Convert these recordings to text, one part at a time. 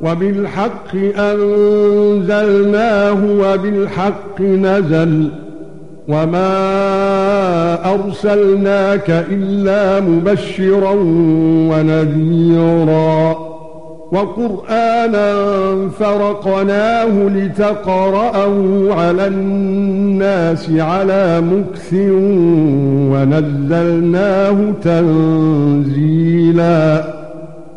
وبالحق أنزلناه وبالحق نزل وما أرسلناك إلا مبشرا ونذيرا وقرآنا فرقناه لتقرأه على الناس على مكث ونزلناه تنزيلا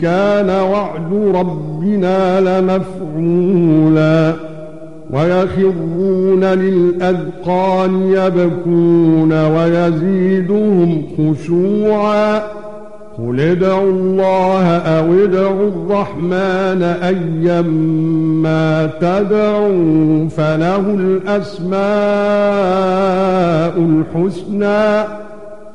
كان وعد ربنا لمفعولا ويخرون للأذقان يبكون ويزيدهم خشوعا قل ادعوا الله أو ادعوا الرحمن أيما تدعوا فله الأسماء الحسنى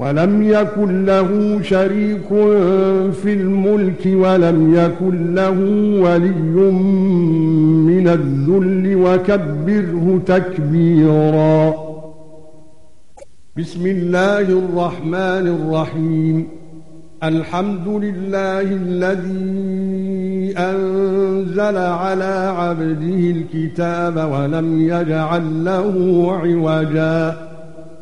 ولم يكن له شريك في الملك ولم يكن له ولي من الذل وكبره تكبيرا. بسم الله الرحمن الرحيم. الحمد لله الذي أنزل على عبده الكتاب ولم يجعل له عوجا.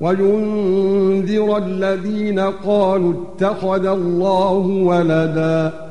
وينذر الذين قالوا اتخذ الله ولدا